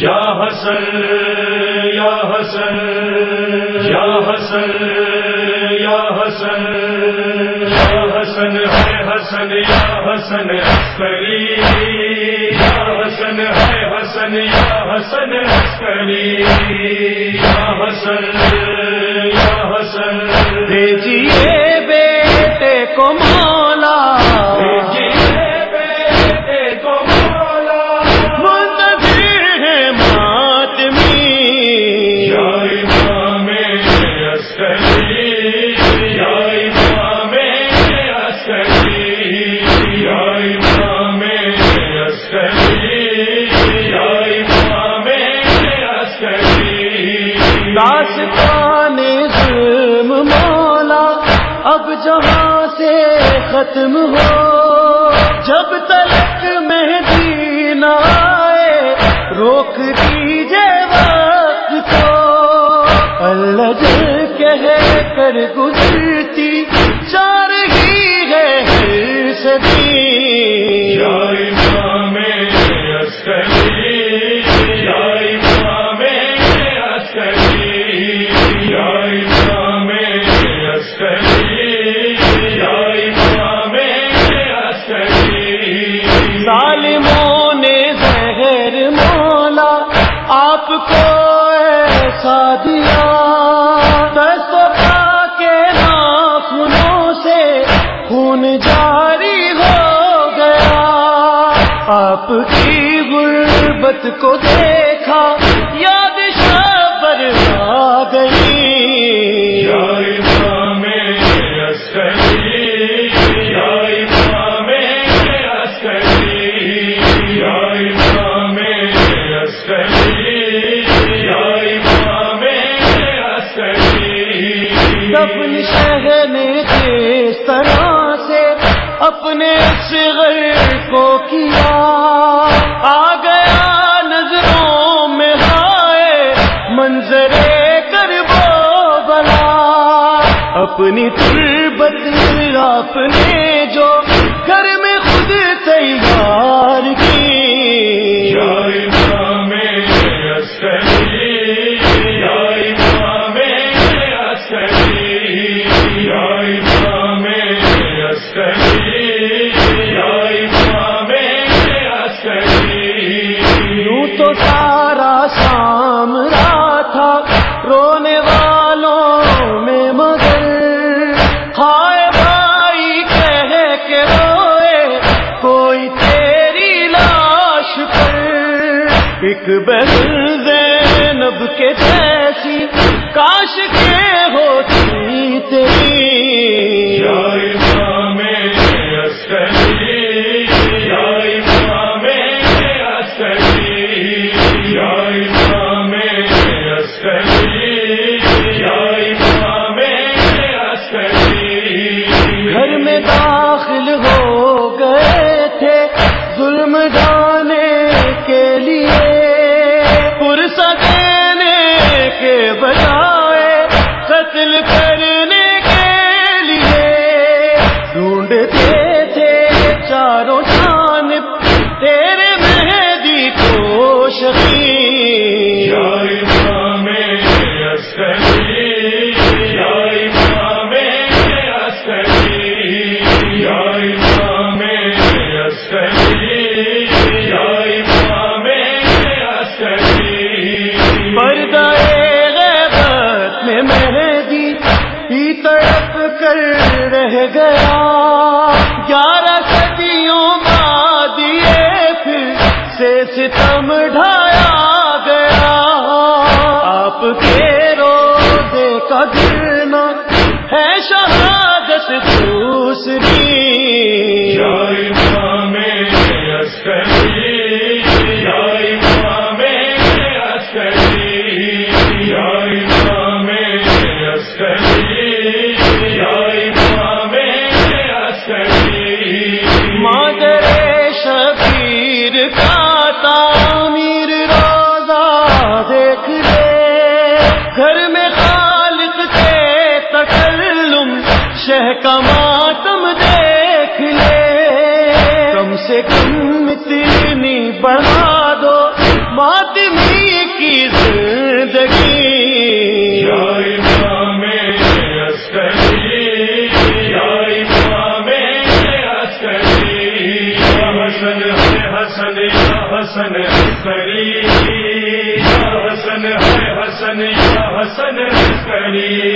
یا حسن یا حسن یا حسن یا حسن یا حسن، ہے حسن، یا حسن، عسکری، یا حسن، ہے حسن، یا حسن، عسکری، یا حسن یا حسن۔ بھیجیے بیٹے کو اب جہاں سے ختم ہو، جب تلک مہدی نہ آئے، روک دیجیے وقت کو۔ اللہ جل کہہ کر گزرتی، چار ہی ہے ہر آپ کو ایسا دیا۔ دستفا کے ناخنوں سے خون جاری ہو گیا۔ آپ کی غربت کو دیکھا یا کیا آ گیا نظروں میں ہائے منظر کر بلا۔ اپنی تربت آپ نے جو تو سارا شام تھا۔ رونے والوں میں مگر ہائے بھائی کہہ کے روئے، کوئی تیری لاش پر۔ ایک بہن داخل ہو گئے تھے ظلم ڈانے کے لیے۔ پرسا دینے کے بجائے قتل کرنے کے لیے۔ ڈھونڈتے تھے چاروں جانب تیرے مہدی کو شہید ہی تڑپ کر رہ گیا۔ گیارہ شہ کا ماتم دیکھ لے۔ کم سے کم اتنی بڑھا دو ماتمی کی زندگی۔ حسن حسن کری حسن ہسن حسن حسن کری